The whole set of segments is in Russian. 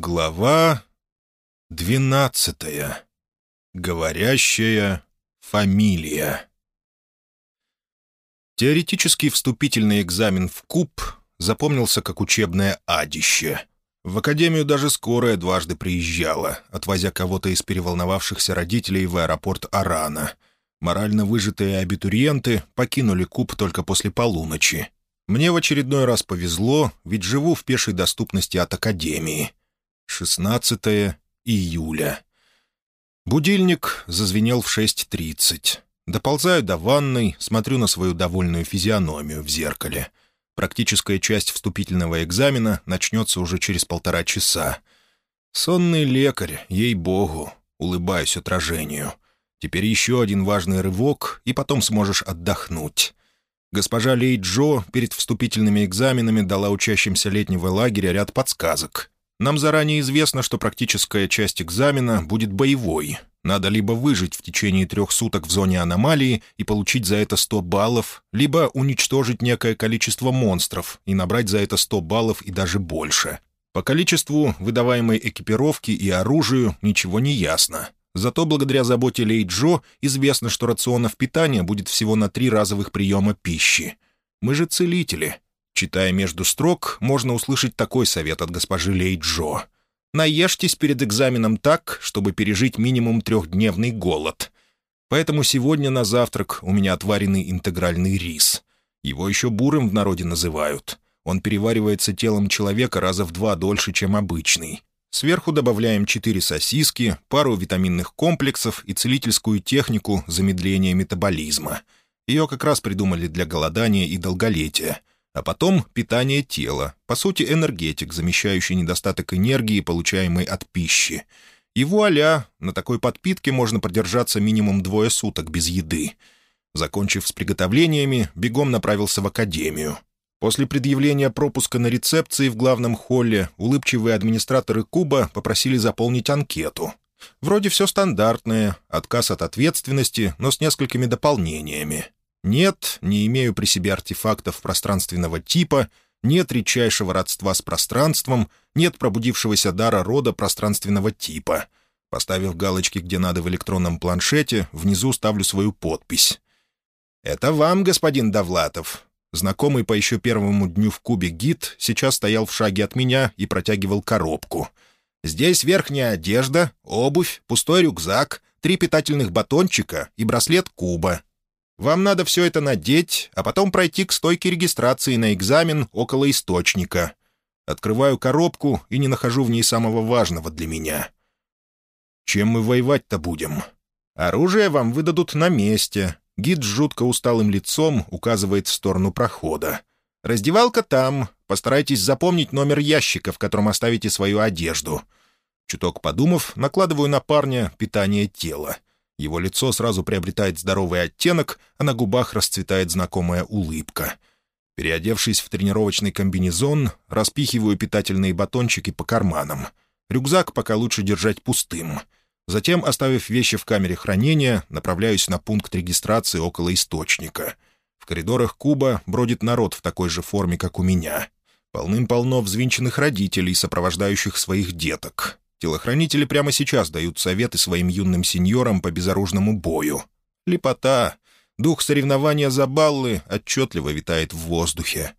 Глава двенадцатая. Говорящая фамилия. Теоретический вступительный экзамен в КУП запомнился как учебное адище. В академию даже скорая дважды приезжала, отвозя кого-то из переволновавшихся родителей в аэропорт Арана. Морально выжатые абитуриенты покинули КУП только после полуночи. Мне в очередной раз повезло, ведь живу в пешей доступности от академии — 16 июля. Будильник зазвенел в 6.30. Доползаю до ванной, смотрю на свою довольную физиономию в зеркале. Практическая часть вступительного экзамена начнется уже через полтора часа. Сонный лекарь, ей-богу, улыбаюсь отражению. Теперь еще один важный рывок, и потом сможешь отдохнуть. Госпожа Лей Джо перед вступительными экзаменами дала учащимся летнего лагеря ряд подсказок. Нам заранее известно, что практическая часть экзамена будет боевой. Надо либо выжить в течение трех суток в зоне аномалии и получить за это 100 баллов, либо уничтожить некое количество монстров и набрать за это 100 баллов и даже больше. По количеству выдаваемой экипировки и оружию ничего не ясно. Зато благодаря заботе Лей Джо известно, что рационов питания будет всего на три разовых приема пищи. Мы же целители — Читая между строк, можно услышать такой совет от госпожи Лей Джо. «Наешьтесь перед экзаменом так, чтобы пережить минимум трехдневный голод. Поэтому сегодня на завтрак у меня отваренный интегральный рис. Его еще бурым в народе называют. Он переваривается телом человека раза в два дольше, чем обычный. Сверху добавляем четыре сосиски, пару витаминных комплексов и целительскую технику замедления метаболизма. Ее как раз придумали для голодания и долголетия — а потом питание тела, по сути энергетик, замещающий недостаток энергии, получаемой от пищи. И вуаля, на такой подпитке можно продержаться минимум двое суток без еды. Закончив с приготовлениями, бегом направился в академию. После предъявления пропуска на рецепции в главном холле улыбчивые администраторы Куба попросили заполнить анкету. Вроде все стандартное, отказ от ответственности, но с несколькими дополнениями. Нет, не имею при себе артефактов пространственного типа, нет редчайшего родства с пространством, нет пробудившегося дара рода пространственного типа. Поставив галочки где надо в электронном планшете, внизу ставлю свою подпись. «Это вам, господин Довлатов». Знакомый по еще первому дню в Кубе гид сейчас стоял в шаге от меня и протягивал коробку. «Здесь верхняя одежда, обувь, пустой рюкзак, три питательных батончика и браслет Куба. Вам надо все это надеть, а потом пройти к стойке регистрации на экзамен около источника. Открываю коробку и не нахожу в ней самого важного для меня. Чем мы воевать-то будем? Оружие вам выдадут на месте. Гид с жутко усталым лицом указывает в сторону прохода. Раздевалка там. Постарайтесь запомнить номер ящика, в котором оставите свою одежду. Чуток подумав, накладываю на парня питание тела — его лицо сразу приобретает здоровый оттенок, а на губах расцветает знакомая улыбка. Переодевшись в тренировочный комбинезон, распихиваю питательные батончики по карманам. Рюкзак пока лучше держать пустым. Затем, оставив вещи в камере хранения, направляюсь на пункт регистрации около источника. В коридорах Куба бродит народ в такой же форме, как у меня. Полным-полно взвинченных родителей, сопровождающих своих деток. Телохранители прямо сейчас дают советы своим юным сеньорам по безоружному бою. Лепота. Дух соревнования за баллы отчетливо витает в воздухе.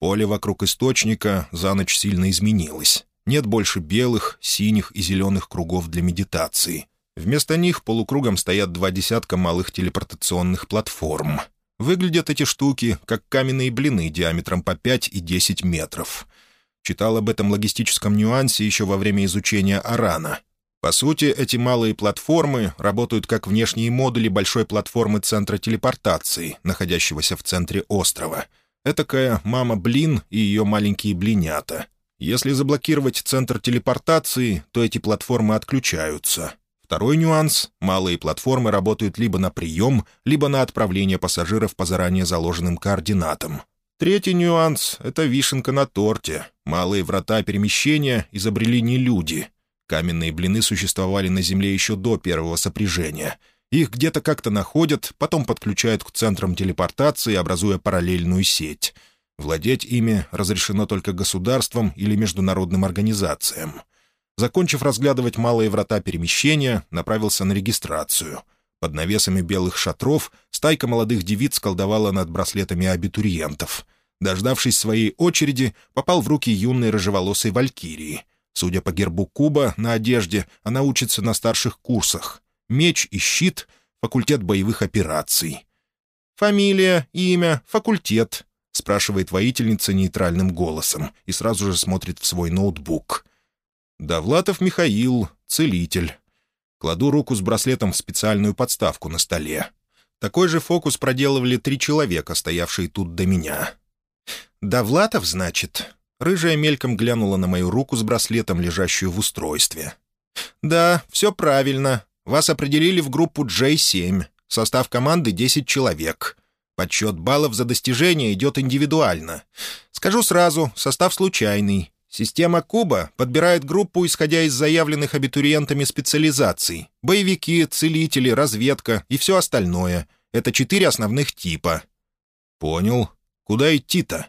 Поле вокруг источника за ночь сильно изменилось. Нет больше белых, синих и зеленых кругов для медитации. Вместо них полукругом стоят два десятка малых телепортационных платформ. Выглядят эти штуки, как каменные блины диаметром по 5 и 10 метров — Читал об этом логистическом нюансе еще во время изучения Арана. По сути, эти малые платформы работают как внешние модули большой платформы центра телепортации, находящегося в центре острова. Этакая мама-блин и ее маленькие блинята. Если заблокировать центр телепортации, то эти платформы отключаются. Второй нюанс — малые платформы работают либо на прием, либо на отправление пассажиров по заранее заложенным координатам. Третий нюанс — это вишенка на торте. Малые врата перемещения изобрели не люди. Каменные блины существовали на Земле еще до первого сопряжения. Их где-то как-то находят, потом подключают к центрам телепортации, образуя параллельную сеть. Владеть ими разрешено только государствам или международным организациям. Закончив разглядывать малые врата перемещения, направился на регистрацию. Под навесами белых шатров стайка молодых девиц колдовала над браслетами абитуриентов. Дождавшись своей очереди, попал в руки юной рыжеволосой валькирии. Судя по гербу куба на одежде, она учится на старших курсах. Меч и щит — факультет боевых операций. «Фамилия, имя, факультет», — спрашивает воительница нейтральным голосом и сразу же смотрит в свой ноутбук. Довлатов Михаил, целитель. Кладу руку с браслетом в специальную подставку на столе. Такой же фокус проделывали три человека, стоявшие тут до меня. «Довлатов, значит?» Рыжая мельком глянула на мою руку с браслетом, лежащую в устройстве. «Да, все правильно. Вас определили в группу J7. Состав команды — 10 человек. Подсчет баллов за достижение идет индивидуально. Скажу сразу, состав случайный. Система Куба подбирает группу, исходя из заявленных абитуриентами специализаций. Боевики, целители, разведка и все остальное. Это четыре основных типа. «Понял. Куда идти-то?»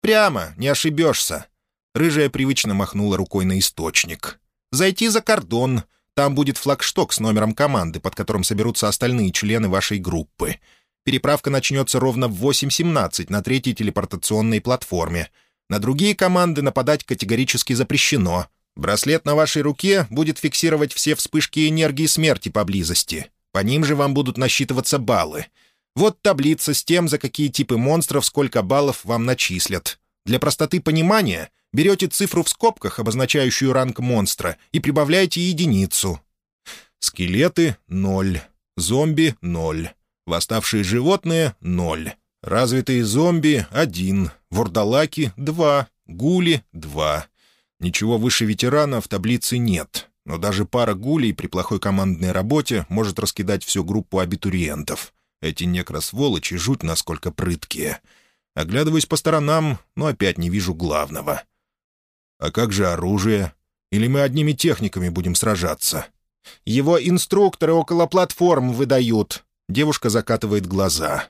«Прямо, не ошибешься». Рыжая привычно махнула рукой на источник. «Зайти за кордон. Там будет флагшток с номером команды, под которым соберутся остальные члены вашей группы. Переправка начнется ровно в 8.17 на третьей телепортационной платформе. На другие команды нападать категорически запрещено. Браслет на вашей руке будет фиксировать все вспышки энергии смерти поблизости. По ним же вам будут насчитываться баллы. Вот таблица с тем, за какие типы монстров сколько баллов вам начислят. Для простоты понимания берете цифру в скобках, обозначающую ранг монстра, и прибавляете единицу. Скелеты — ноль. Зомби — ноль. Восставшие животные — ноль. Развитые зомби — один, вурдалаки — два, гули — два. Ничего выше ветерана в таблице нет, но даже пара гулей при плохой командной работе может раскидать всю группу абитуриентов. Эти некросволочи жуть насколько прыткие. Оглядываюсь по сторонам, но опять не вижу главного. А как же оружие? Или мы одними техниками будем сражаться? Его инструкторы около платформ выдают. Девушка закатывает глаза.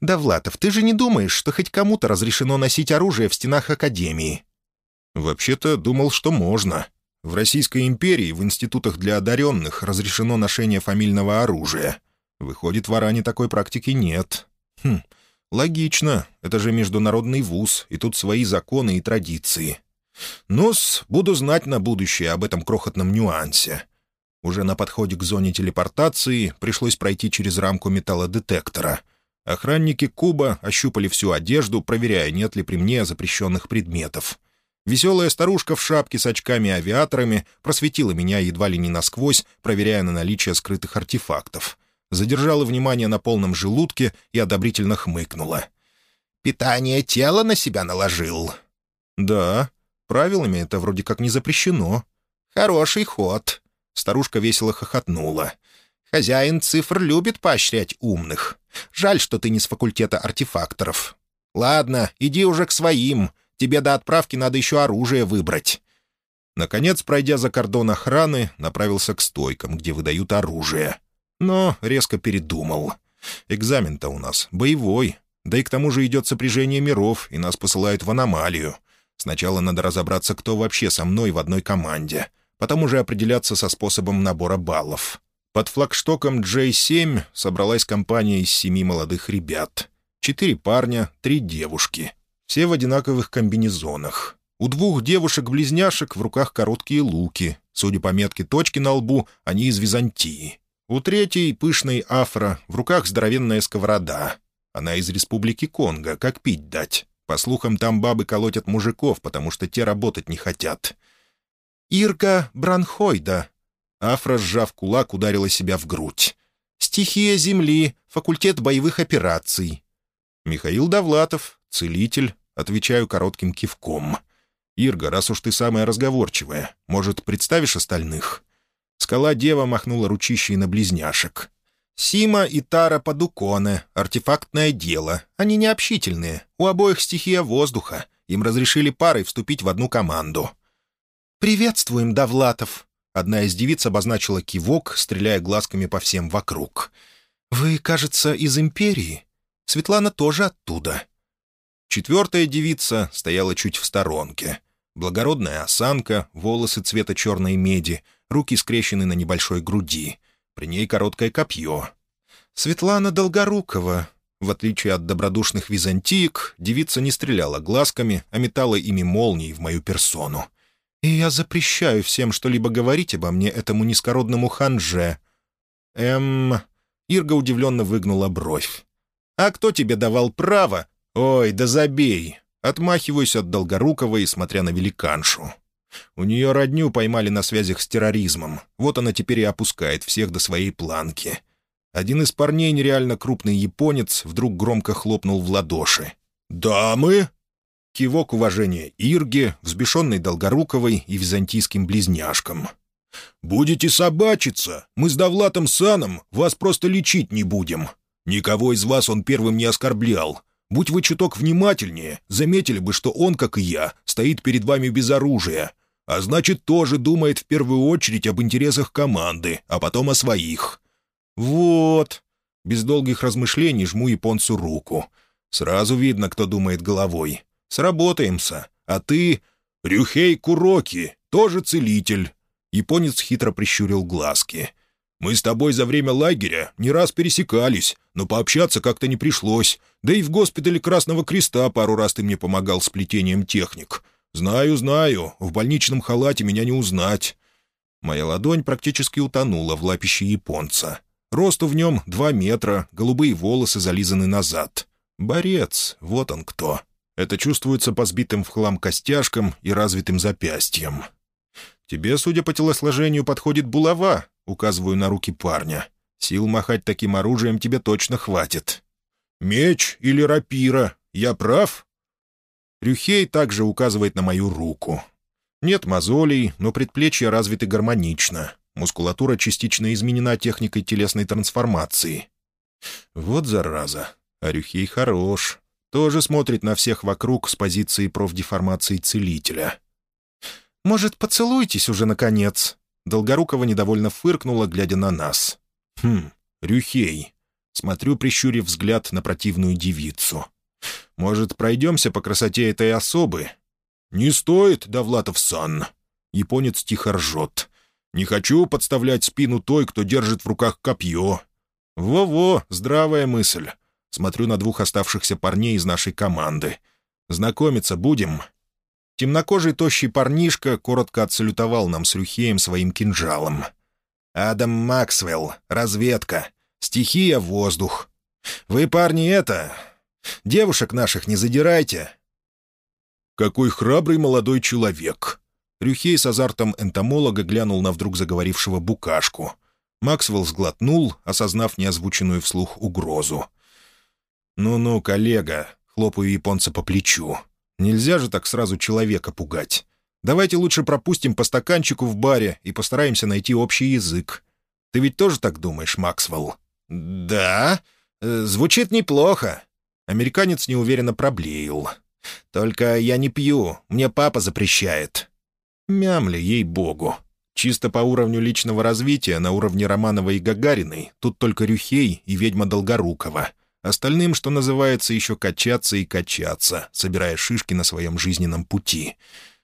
«Да, Влатов, ты же не думаешь, что хоть кому-то разрешено носить оружие в стенах Академии?» «Вообще-то думал, что можно. В Российской империи в институтах для одаренных разрешено ношение фамильного оружия. Выходит, в Аране такой практики нет. Хм, логично. Это же международный вуз, и тут свои законы и традиции. Ну-с, буду знать на будущее об этом крохотном нюансе». Уже на подходе к зоне телепортации пришлось пройти через рамку металлодетектора — Охранники Куба ощупали всю одежду, проверяя, нет ли при мне запрещенных предметов. Веселая старушка в шапке с очками-авиаторами просветила меня едва ли не насквозь, проверяя на наличие скрытых артефактов. Задержала внимание на полном желудке и одобрительно хмыкнула. «Питание тела на себя наложил?» «Да. Правилами это вроде как не запрещено». «Хороший ход». Старушка весело хохотнула. Хозяин цифр любит поощрять умных. Жаль, что ты не с факультета артефакторов. Ладно, иди уже к своим. Тебе до отправки надо еще оружие выбрать». Наконец, пройдя за кордон охраны, направился к стойкам, где выдают оружие. Но резко передумал. Экзамен-то у нас боевой. Да и к тому же идет сопряжение миров, и нас посылают в аномалию. Сначала надо разобраться, кто вообще со мной в одной команде. Потом уже определяться со способом набора баллов. Под флагштоком J7 собралась компания из семи молодых ребят. Четыре парня, три девушки. Все в одинаковых комбинезонах. У двух девушек-близняшек в руках короткие луки. Судя по метке точки на лбу, они из Византии. У третьей, пышной афро, в руках здоровенная сковорода. Она из республики Конго, как пить дать. По слухам, там бабы колотят мужиков, потому что те работать не хотят. «Ирка Бранхойда», Афра, сжав кулак, ударила себя в грудь. «Стихия Земли, факультет боевых операций». «Михаил Довлатов, целитель», — отвечаю коротким кивком. «Ирга, раз уж ты самая разговорчивая, может, представишь остальных?» Скала-дева махнула ручищей на близняшек. «Сима и Тара Падуконе, артефактное дело. Они необщительные, у обоих стихия воздуха. Им разрешили парой вступить в одну команду». «Приветствуем, Довлатов», Одна из девиц обозначила кивок, стреляя глазками по всем вокруг. «Вы, кажется, из Империи? Светлана тоже оттуда». Четвертая девица стояла чуть в сторонке. Благородная осанка, волосы цвета черной меди, руки скрещены на небольшой груди. При ней короткое копье. Светлана Долгорукова. В отличие от добродушных византиек, девица не стреляла глазками, а метала ими молнии в мою персону. И я запрещаю всем что-либо говорить обо мне этому низкородному ханже. Эм... Ирга удивленно выгнула бровь. «А кто тебе давал право? Ой, да забей!» Отмахиваюсь от Долгоруковой, смотря на великаншу. У нее родню поймали на связях с терроризмом. Вот она теперь и опускает всех до своей планки. Один из парней, нереально крупный японец, вдруг громко хлопнул в ладоши. «Дамы!» Кивок уважения Ирге, взбешенной Долгоруковой и византийским близняшкам. «Будете собачиться, мы с Довлатом Саном вас просто лечить не будем. Никого из вас он первым не оскорблял. Будь вы чуток внимательнее, заметили бы, что он, как и я, стоит перед вами без оружия, а значит, тоже думает в первую очередь об интересах команды, а потом о своих». «Вот». Без долгих размышлений жму японцу руку. Сразу видно, кто думает головой. Сработаемся. А ты... Рюхей Куроки, тоже целитель». Японец хитро прищурил глазки. «Мы с тобой за время лагеря не раз пересекались, но пообщаться как-то не пришлось. Да и в госпитале Красного Креста пару раз ты мне помогал с плетением техник. Знаю, знаю, в больничном халате меня не узнать». Моя ладонь практически утонула в лапище японца. Росту в нем два метра, голубые волосы зализаны назад. Борец, вот он кто. Это чувствуется по сбитым в хлам костяшкам и развитым запястьям. «Тебе, судя по телосложению, подходит булава», — указываю на руки парня. «Сил махать таким оружием тебе точно хватит». «Меч или рапира? Я прав?» Рюхей также указывает на мою руку. Нет мозолей, но предплечья развиты гармонично. Мускулатура частично изменена техникой телесной трансформации. Вот зараза. А Рюхей хорош тоже смотрит на всех вокруг с позиции профдеформации целителя. «Может, поцелуйтесь уже, наконец?» Долгорукова недовольно фыркнула, глядя на нас. «Хм, Рюхей». Смотрю, прищурив взгляд на противную девицу. «Может, пройдемся по красоте этой особы?» «Не стоит, Довлатов-сан!» Японец тихо ржет. «Не хочу подставлять спину той, кто держит в руках копье». «Во-во, здравая мысль. Смотрю на двух оставшихся парней из нашей команды. «Знакомиться будем?» Темнокожий тощий парнишка коротко отсалютовал нам с Рюхеем своим кинжалом. «Адам Максвелл, разведка. Стихия — воздух. Вы, парни, это... Девушек наших не задирайте». «Какой храбрый молодой человек!» Рюхей с азартом энтомолога глянул на вдруг заговорившего букашку. Максвелл сглотнул, осознав неозвученную вслух угрозу. «Ну-ну, коллега», — хлопаю японца по плечу. «Нельзя же так сразу человека пугать. Давайте лучше пропустим по стаканчику в баре и постараемся найти общий язык. Ты ведь тоже так думаешь, Максвелл?» «Да, э, звучит неплохо». Американец неуверенно проблеял. «Только я не пью, мне папа запрещает». Мямли, ей-богу. Чисто по уровню личного развития, на уровне Романовой и Гагариной, тут только Рюхей и ведьма Долгорукова. Остальным, что называется, еще качаться и качаться, собирая шишки на своем жизненном пути.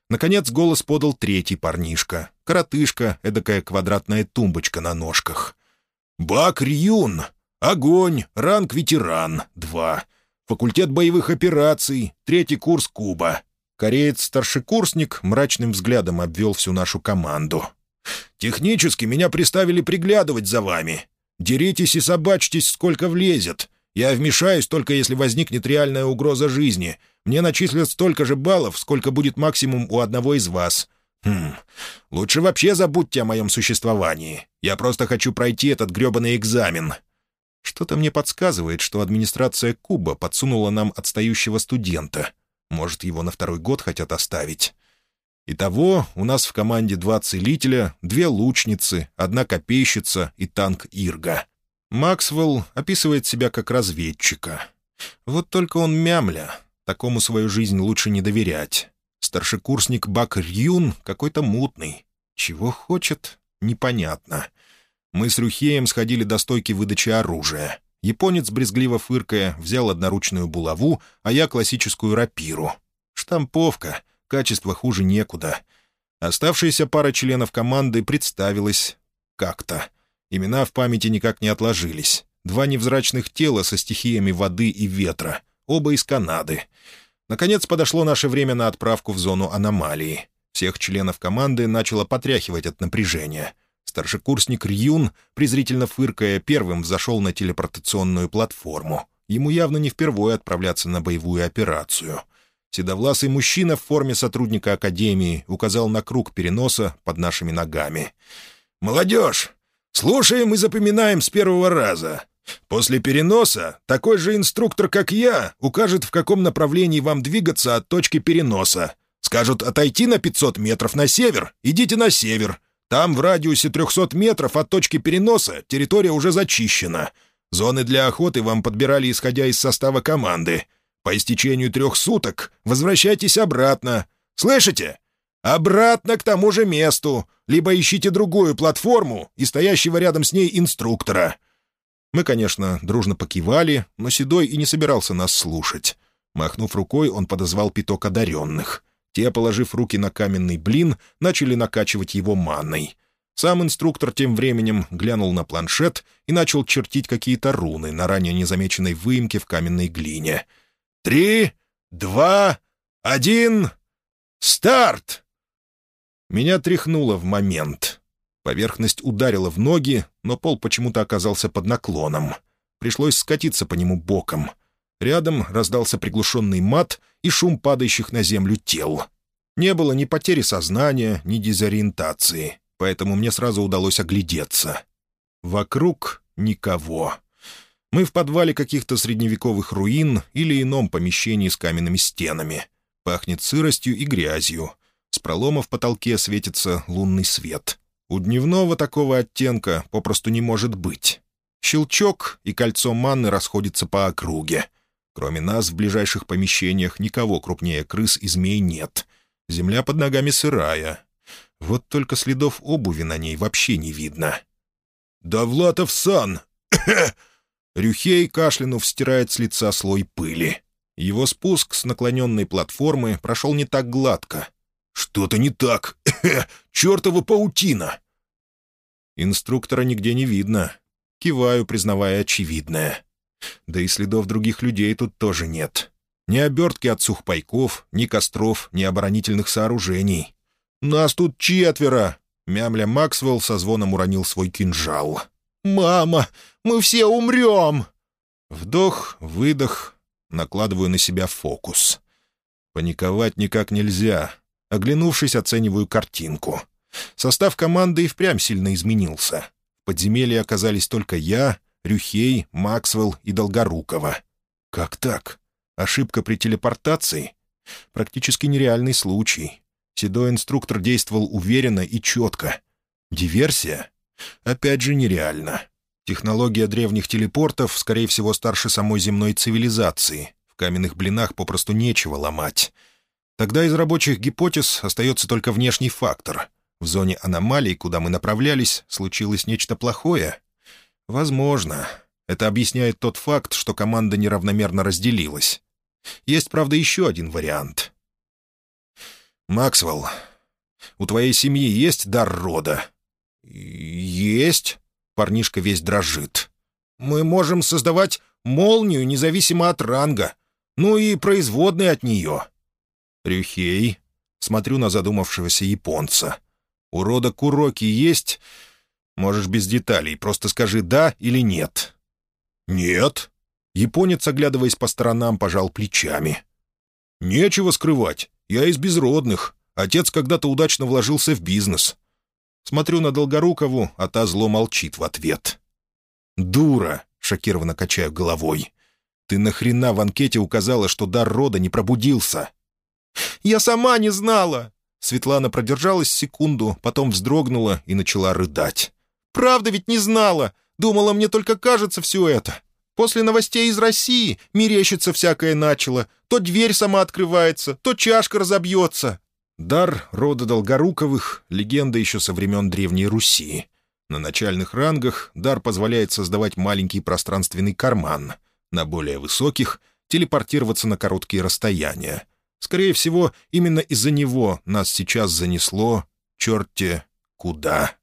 Наконец голос подал третий парнишка. Коротышка, эдакая квадратная тумбочка на ножках. «Бак Рьюн! Огонь! Ранг ветеран! Два. Факультет боевых операций! Третий курс Куба!» Кореец-старшекурсник мрачным взглядом обвел всю нашу команду. «Технически меня приставили приглядывать за вами. Деритесь и собачьтесь, сколько влезет. Я вмешаюсь только если возникнет реальная угроза жизни. Мне начислят столько же баллов, сколько будет максимум у одного из вас. Хм, лучше вообще забудьте о моем существовании. Я просто хочу пройти этот грёбаный экзамен». Что-то мне подсказывает, что администрация Куба подсунула нам отстающего студента. Может, его на второй год хотят оставить. Итого, у нас в команде два целителя, две лучницы, одна копейщица и танк Ирга. Максвелл описывает себя как разведчика. Вот только он мямля. Такому свою жизнь лучше не доверять. Старшекурсник Бак Рьюн какой-то мутный. Чего хочет, непонятно. Мы с Рюхеем сходили до стойки выдачи оружия. Японец, брезгливо фыркая, взял одноручную булаву, а я классическую рапиру. Штамповка. качество хуже некуда. Оставшаяся пара членов команды представилась как-то. Имена в памяти никак не отложились. Два невзрачных тела со стихиями воды и ветра, оба из Канады. Наконец подошло наше время на отправку в зону аномалии. Всех членов команды начало потряхивать от напряжения. Старшекурсник Рьюн, презрительно фыркая, первым взошел на телепортационную платформу. Ему явно не впервые отправляться на боевую операцию. Седовласый мужчина в форме сотрудника Академии указал на круг переноса под нашими ногами. «Молодежь, слушаем и запоминаем с первого раза. После переноса такой же инструктор, как я, укажет, в каком направлении вам двигаться от точки переноса. Скажут отойти на 500 метров на север, идите на север. Там, в радиусе 300 метров от точки переноса, территория уже зачищена. Зоны для охоты вам подбирали, исходя из состава команды. По истечению трех суток возвращайтесь обратно. Слышите? Обратно к тому же месту. Либо ищите другую платформу и стоящего рядом с ней инструктора. Мы, конечно, дружно покивали, но Седой и не собирался нас слушать. Махнув рукой, он подозвал пяток одаренных. Те, положив руки на каменный блин, начали накачивать его манной. Сам инструктор тем временем глянул на планшет и начал чертить какие-то руны на ранее незамеченной выемке в каменной глине. «Три, два, один, старт!» Меня тряхнуло в момент. Поверхность ударила в ноги, но пол почему-то оказался под наклоном. Пришлось скатиться по нему боком. Рядом раздался приглушенный мат и шум падающих на землю тел. Не было ни потери сознания, ни дезориентации, поэтому мне сразу удалось оглядеться. Вокруг никого. Мы в подвале каких-то средневековых руин или ином помещении с каменными стенами. Пахнет сыростью и грязью. С пролома в потолке светится лунный свет. У дневного такого оттенка попросту не может быть. Щелчок, и кольцо манны расходится по округе. Кроме нас в ближайших помещениях никого крупнее крыс и змей нет. Земля под ногами сырая. Вот только следов обуви на ней вообще не видно. «Довлатов сан!» Рюхей, кашлянув, стирает с лица слой пыли. Его спуск с наклоненной платформы прошел не так гладко. «Что-то не так! Чертова паутина!» Инструктора нигде не видно. Киваю, признавая очевидное. Да и следов других людей тут тоже нет. Ни обертки от сухпайков, ни костров, ни оборонительных сооружений. «Нас тут четверо!» Мямля Максвелл со звоном уронил свой кинжал. «Мама, мы все умрем!» Вдох, выдох, накладываю на себя фокус. Паниковать никак нельзя. Оглянувшись, оцениваю картинку. Состав команды и впрямь сильно изменился. В подземелье оказались только я, Рюхей, Максвелл и Долгорукова. Как так? Ошибка при телепортации? Практически нереальный случай. Седой инструктор действовал уверенно и четко. Диверсия? Опять же нереально. Технология древних телепортов, скорее всего, старше самой земной цивилизации. В каменных блинах попросту нечего ломать. Тогда из рабочих гипотез остается только внешний фактор. В зоне аномалий, куда мы направлялись, случилось нечто плохое? Возможно. Это объясняет тот факт, что команда неравномерно разделилась. Есть, правда, еще один вариант. «Максвелл, у твоей семьи есть дар рода?» «Есть». Парнишка весь дрожит. «Мы можем создавать молнию независимо от ранга, ну и производные от нее». «Рюхей?» Смотрю на задумавшегося японца. «У рода Куроки есть...» «Можешь без деталей, просто скажи «да» или «нет». «Нет». Японец, оглядываясь по сторонам, пожал плечами. «Нечего скрывать. Я из безродных. Отец когда-то удачно вложился в бизнес». Смотрю на Долгорукову, а та зло молчит в ответ. «Дура!» — шокированно качаю головой. «Ты нахрена в анкете указала, что дар рода не пробудился?» «Я сама не знала!» Светлана продержалась секунду, потом вздрогнула и начала рыдать. «Правда ведь не знала! Думала, мне только кажется все это. После новостей из России мерещится всякое начало. То дверь сама открывается, то чашка разобьется». Дар рода Долгоруковых — легенда еще со времен Древней Руси. На начальных рангах дар позволяет создавать маленький пространственный карман. На более высоких — телепортироваться на короткие расстояния. Скорее всего, именно из-за него нас сейчас занесло черте куда.